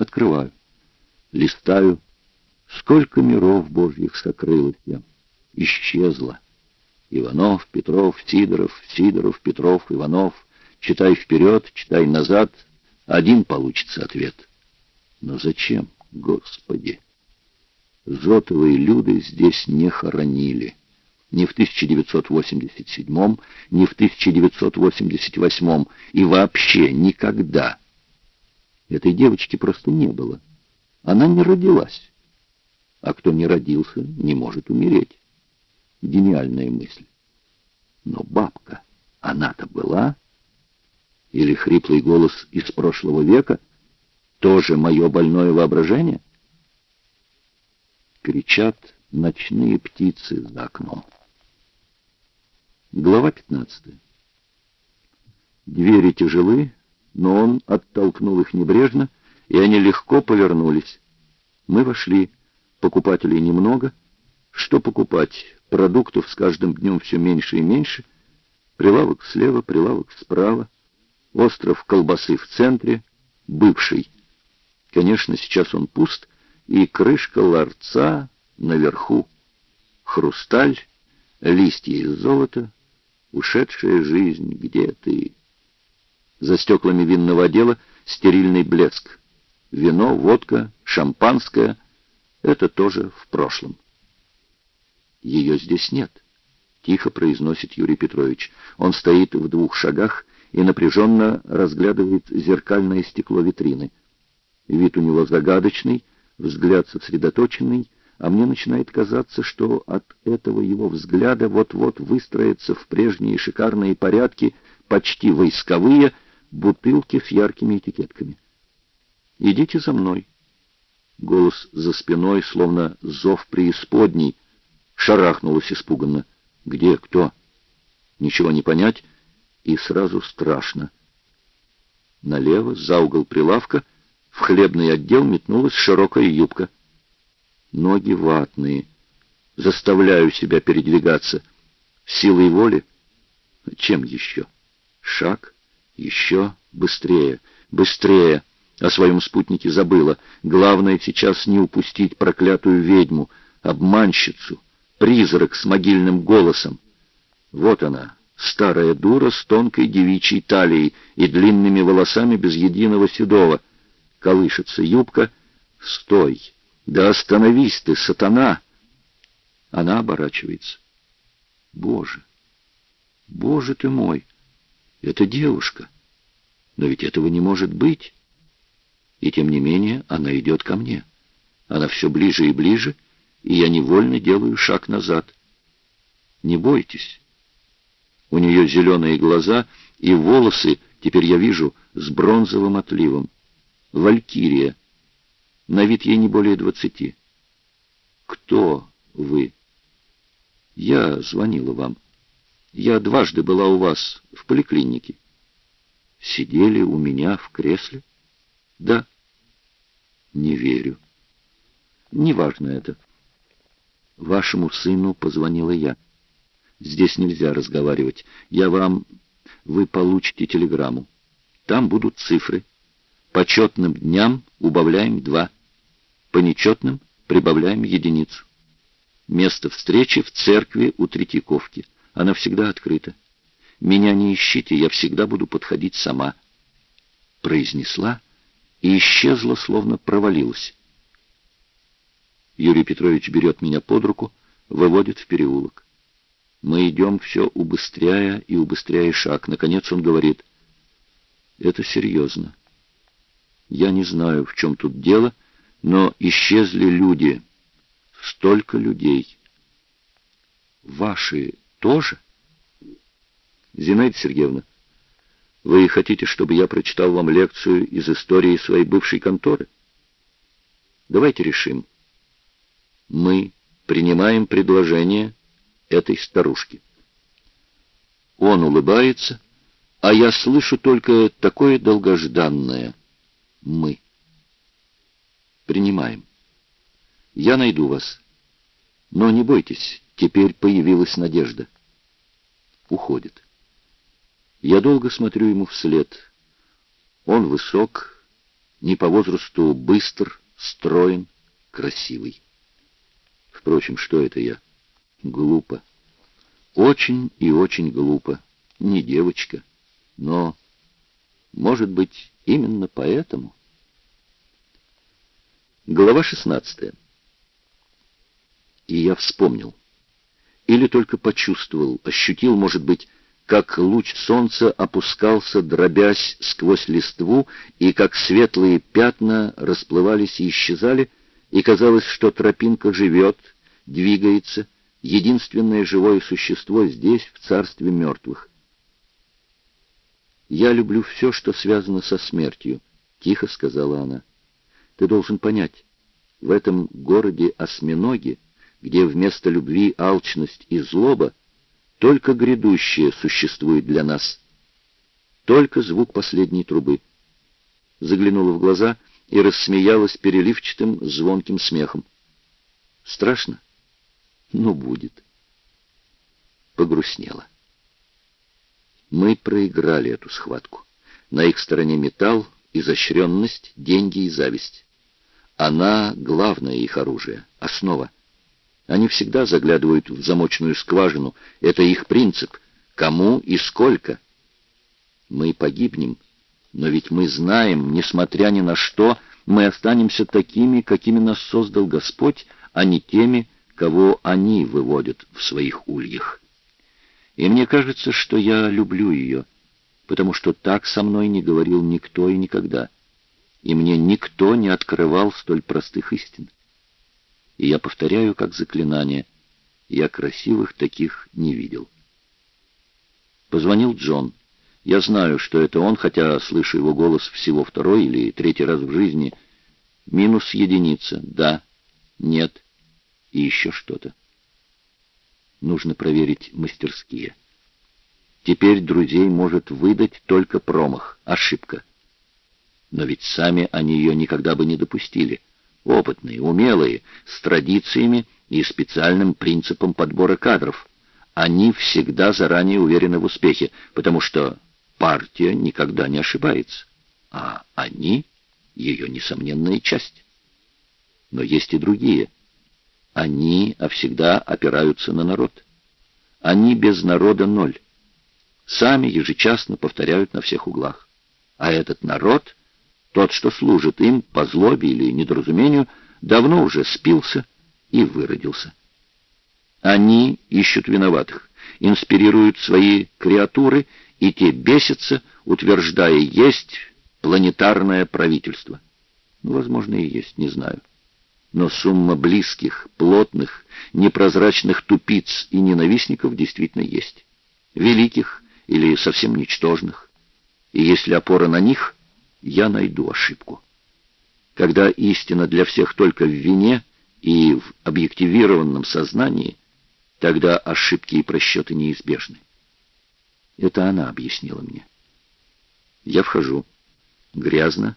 Открываю. Листаю. Сколько миров божьих сокрылось я. Исчезло. Иванов, Петров, Сидоров, Сидоров, Петров, Иванов. Читай вперед, читай назад. Один получится ответ. Но зачем, Господи? Зотовые люди здесь не хоронили. Ни в 1987, ни в 1988 и вообще никогда. Этой девочки просто не было. Она не родилась. А кто не родился, не может умереть. Гениальная мысль. Но бабка, она-то была? Или хриплый голос из прошлого века? Тоже мое больное воображение? Кричат ночные птицы за окном. Глава 15. Двери тяжелы, но он оттолкнул их небрежно, и они легко повернулись. Мы вошли. Покупателей немного. Что покупать? Продуктов с каждым днем все меньше и меньше. Прилавок слева, прилавок справа. Остров колбасы в центре, бывший. Конечно, сейчас он пуст, и крышка ларца наверху. Хрусталь, листья из золота, ушедшая жизнь, где ты? За стеклами винного отдела стерильный блеск. Вино, водка, шампанское — это тоже в прошлом. Ее здесь нет, — тихо произносит Юрий Петрович. Он стоит в двух шагах и напряженно разглядывает зеркальное стекло витрины. Вид у него загадочный, взгляд сосредоточенный, а мне начинает казаться, что от этого его взгляда вот-вот выстроятся в прежние шикарные порядки, почти войсковые, бутылки с яркими этикетками. «Идите за мной». Голос за спиной, словно зов преисподней, шарахнулась испуганно. «Где? Кто?» Ничего не понять, и сразу страшно. Налево, за угол прилавка, в хлебный отдел метнулась широкая юбка. Ноги ватные. Заставляю себя передвигаться. Силой воли? Чем еще? Шаг? Еще быстрее, быстрее. О своем спутнике забыла. Главное сейчас не упустить проклятую ведьму, обманщицу, призрак с могильным голосом. Вот она, старая дура с тонкой девичьей талией и длинными волосами без единого седого. Колышется юбка. «Стой! Да остановись ты, сатана!» Она оборачивается. «Боже! Боже ты мой!» Это девушка. Но ведь этого не может быть. И тем не менее она идет ко мне. Она все ближе и ближе, и я невольно делаю шаг назад. Не бойтесь. У нее зеленые глаза и волосы, теперь я вижу, с бронзовым отливом. Валькирия. На вид ей не более двадцати. Кто вы? Я звонила вам. Я дважды была у вас в поликлинике. Сидели у меня в кресле? Да. Не верю. Неважно это. Вашему сыну позвонила я. Здесь нельзя разговаривать. Я вам... Вы получите телеграмму. Там будут цифры. По четным дням убавляем два. По нечетным прибавляем единицу. Место встречи в церкви у Третьяковки. Она всегда открыта. Меня не ищите, я всегда буду подходить сама. Произнесла и исчезла, словно провалилась. Юрий Петрович берет меня под руку, выводит в переулок. Мы идем все убыстряя и убыстряя шаг. Наконец он говорит, это серьезно. Я не знаю, в чем тут дело, но исчезли люди. Столько людей. Ваши тоже? Зинаида Сергеевна, вы хотите, чтобы я прочитал вам лекцию из истории своей бывшей конторы? Давайте решим. Мы принимаем предложение этой старушки. Он улыбается, а я слышу только такое долгожданное «мы». Принимаем. Я найду вас. Но не бойтесь, Теперь появилась надежда. Уходит. Я долго смотрю ему вслед. Он высок, ни по возрасту быстр, строен, красивый. Впрочем, что это я? Глупо. Очень и очень глупо. Не девочка. Но, может быть, именно поэтому... Глава 16. И я вспомнил. Или только почувствовал, ощутил, может быть, как луч солнца опускался, дробясь сквозь листву, и как светлые пятна расплывались и исчезали, и казалось, что тропинка живет, двигается, единственное живое существо здесь, в царстве мертвых. «Я люблю все, что связано со смертью», — тихо сказала она. «Ты должен понять, в этом городе осьминоги, где вместо любви алчность и злоба, только грядущее существует для нас. Только звук последней трубы. Заглянула в глаза и рассмеялась переливчатым звонким смехом. Страшно? Ну, будет. Погрустнела. Мы проиграли эту схватку. На их стороне металл, изощренность, деньги и зависть. Она — главное их оружие, основа. Они всегда заглядывают в замочную скважину. Это их принцип. Кому и сколько. Мы погибнем, но ведь мы знаем, несмотря ни на что, мы останемся такими, какими нас создал Господь, а не теми, кого они выводят в своих ульях. И мне кажется, что я люблю ее, потому что так со мной не говорил никто и никогда, и мне никто не открывал столь простых истин и я повторяю как заклинание. Я красивых таких не видел. Позвонил Джон. Я знаю, что это он, хотя слышу его голос всего второй или третий раз в жизни. Минус единица. Да. Нет. И еще что-то. Нужно проверить мастерские. Теперь друзей может выдать только промах, ошибка. Но ведь сами они ее никогда бы не допустили опытные, умелые, с традициями и специальным принципом подбора кадров. Они всегда заранее уверены в успехе, потому что партия никогда не ошибается, а они — ее несомненная часть. Но есть и другие. Они, а всегда опираются на народ. Они без народа ноль. Сами ежечасно повторяют на всех углах. А этот народ — тот, что служит им по злобе или недоразумению, давно уже спился и выродился. Они ищут виноватых, инспирируют свои креатуры, и те бесятся, утверждая «есть планетарное правительство». Ну, возможно, и есть, не знаю. Но сумма близких, плотных, непрозрачных тупиц и ненавистников действительно есть. Великих или совсем ничтожных. И если опора на них — я найду ошибку. Когда истина для всех только в вине и в объективированном сознании, тогда ошибки и просчеты неизбежны. Это она объяснила мне. Я вхожу. Грязно.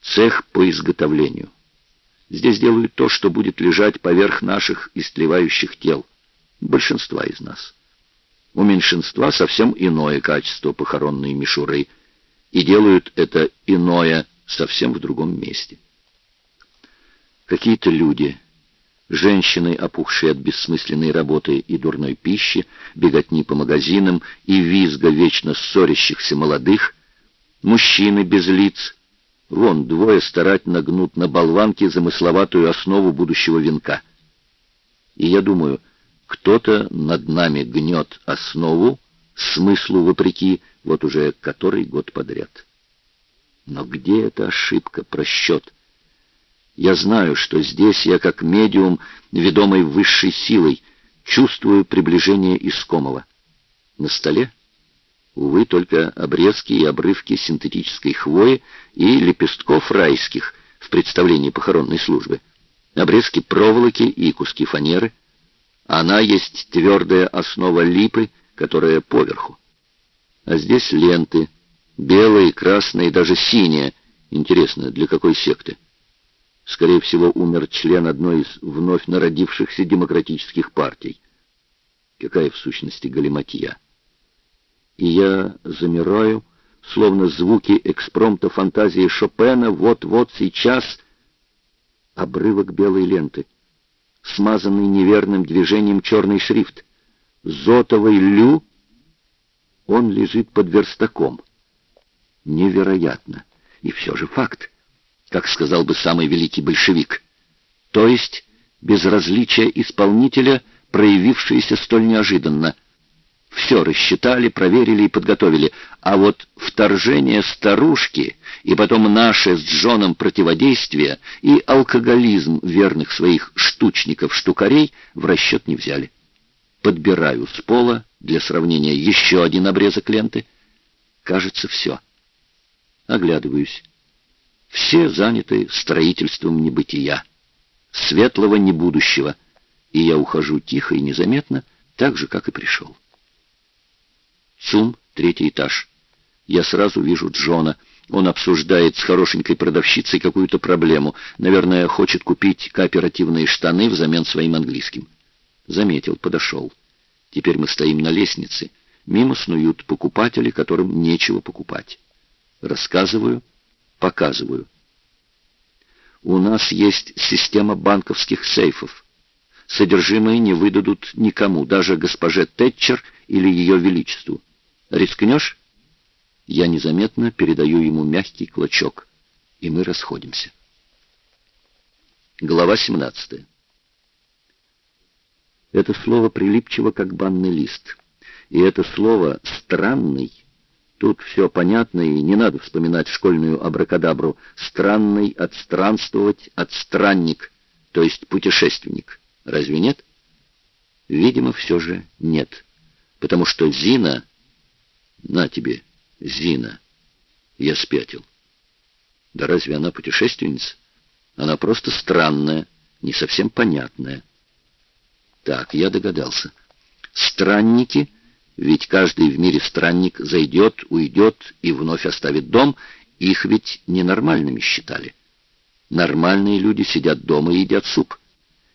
Цех по изготовлению. Здесь делают то, что будет лежать поверх наших истлевающих тел. Большинства из нас. У меньшинства совсем иное качество похоронной мишуры — и делают это иное совсем в другом месте. Какие-то люди, женщины, опухшие от бессмысленной работы и дурной пищи, беготни по магазинам и визга вечно ссорящихся молодых, мужчины без лиц, вон двое старательно гнут на болванке замысловатую основу будущего венка. И я думаю, кто-то над нами гнет основу, смыслу вопреки, вот уже который год подряд. Но где эта ошибка, просчет? Я знаю, что здесь я как медиум, ведомый высшей силой, чувствую приближение искомого. На столе, увы, только обрезки и обрывки синтетической хвои и лепестков райских в представлении похоронной службы, обрезки проволоки и куски фанеры. Она есть твердая основа липы, которая поверху. А здесь ленты, белые, красные, даже синие. Интересно, для какой секты? Скорее всего, умер член одной из вновь народившихся демократических партий. Какая в сущности галиматья? И я замираю, словно звуки экспромта фантазии Шопена, вот-вот сейчас обрывок белой ленты, смазанный неверным движением черный шрифт. Зотовый Лю, он лежит под верстаком. Невероятно. И все же факт, как сказал бы самый великий большевик. То есть безразличие исполнителя, проявившееся столь неожиданно — все рассчитали, проверили и подготовили. А вот вторжение старушки и потом наше с Джоном противодействие и алкоголизм верных своих штучников-штукарей в расчет не взяли. Подбираю с пола для сравнения еще один обрезок ленты. Кажется, все. Оглядываюсь. Все заняты строительством небытия, светлого небудущего, и я ухожу тихо и незаметно, так же, как и пришел. ЦУМ, третий этаж. Я сразу вижу Джона. Он обсуждает с хорошенькой продавщицей какую-то проблему. Наверное, хочет купить кооперативные штаны взамен своим английским. Заметил, подошел. Теперь мы стоим на лестнице. Мимо снуют покупатели, которым нечего покупать. Рассказываю, показываю. У нас есть система банковских сейфов. Содержимое не выдадут никому, даже госпоже Тэтчер или ее величеству. Рискнешь?» Я незаметно передаю ему мягкий клочок, и мы расходимся. Глава 17. Это слово прилипчиво, как банный лист. И это слово «странный» Тут все понятно, и не надо вспоминать школьную абракадабру. Странный, отстранствовать, отстранник, то есть путешественник. Разве нет? Видимо, все же нет. Потому что Зина на тебе, Зина. Я спятил. Да разве она путешественница? Она просто странная, не совсем понятная. Так, я догадался. Странники, ведь каждый в мире странник зайдет, уйдет и вновь оставит дом, их ведь ненормальными считали. Нормальные люди сидят дома и едят суп.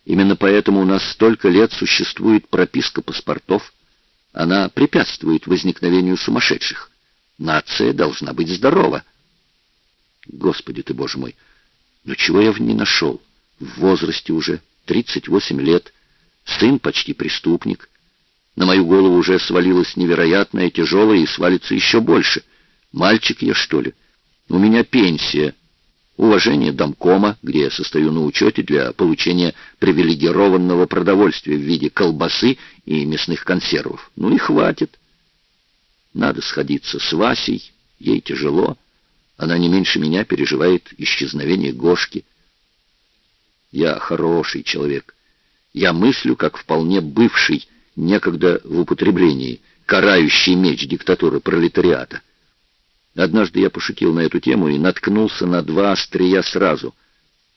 Именно поэтому у нас столько лет существует прописка паспортов, она препятствует возникновению сумасшедших. Нация должна быть здорова. Господи ты, Боже мой, ну чего я в ней нашел? В возрасте уже, 38 лет, сын почти преступник. На мою голову уже свалилось невероятное, тяжелое и свалится еще больше. Мальчик я, что ли? У меня пенсия уважение домкома, где я состою на учете для получения привилегированного продовольствия в виде колбасы и мясных консервов. Ну и хватит. Надо сходиться с Васей, ей тяжело. Она не меньше меня переживает исчезновение Гошки. Я хороший человек. Я мыслю, как вполне бывший, некогда в употреблении, карающий меч диктатуры пролетариата. Однажды я пошутил на эту тему и наткнулся на два острия сразу.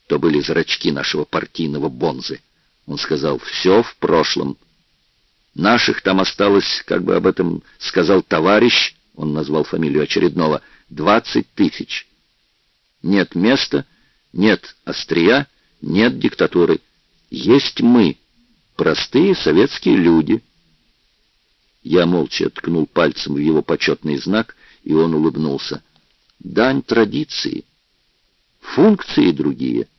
То были зрачки нашего партийного бонзы. Он сказал, все в прошлом. Наших там осталось, как бы об этом сказал товарищ, он назвал фамилию очередного, двадцать тысяч. Нет места, нет острия, нет диктатуры. Есть мы, простые советские люди. Я молча ткнул пальцем в его почетный знак и он улыбнулся. «Дань традиции. Функции другие.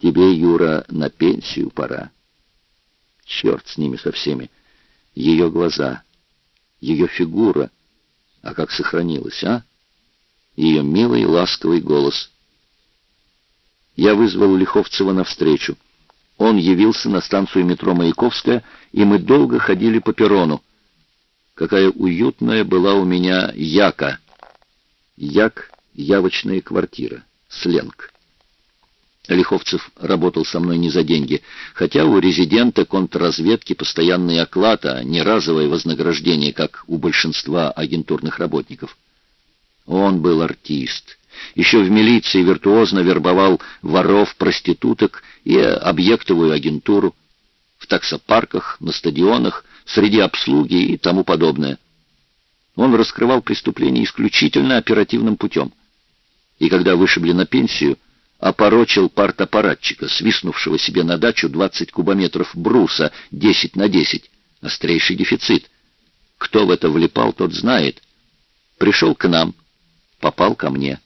Тебе, Юра, на пенсию пора». Черт с ними со всеми. Ее глаза, ее фигура. А как сохранилась, а? Ее милый ласковый голос. Я вызвал Лиховцева навстречу. Он явился на станцию метро Маяковская, и мы долго ходили по перрону. Какая уютная была у меня яка. Як — явочная квартира, сленг. Лиховцев работал со мной не за деньги, хотя у резидента контрразведки постоянный оклад, а не разовое вознаграждение, как у большинства агентурных работников. Он был артист. Еще в милиции виртуозно вербовал воров, проституток и объектовую агентуру. В таксопарках, на стадионах среди обслуги и тому подобное. Он раскрывал преступления исключительно оперативным путем. И когда вышибли на пенсию, опорочил партаппаратчика, свистнувшего себе на дачу 20 кубометров бруса 10 на 10. Острейший дефицит. Кто в это влипал, тот знает. Пришел к нам, попал ко мне.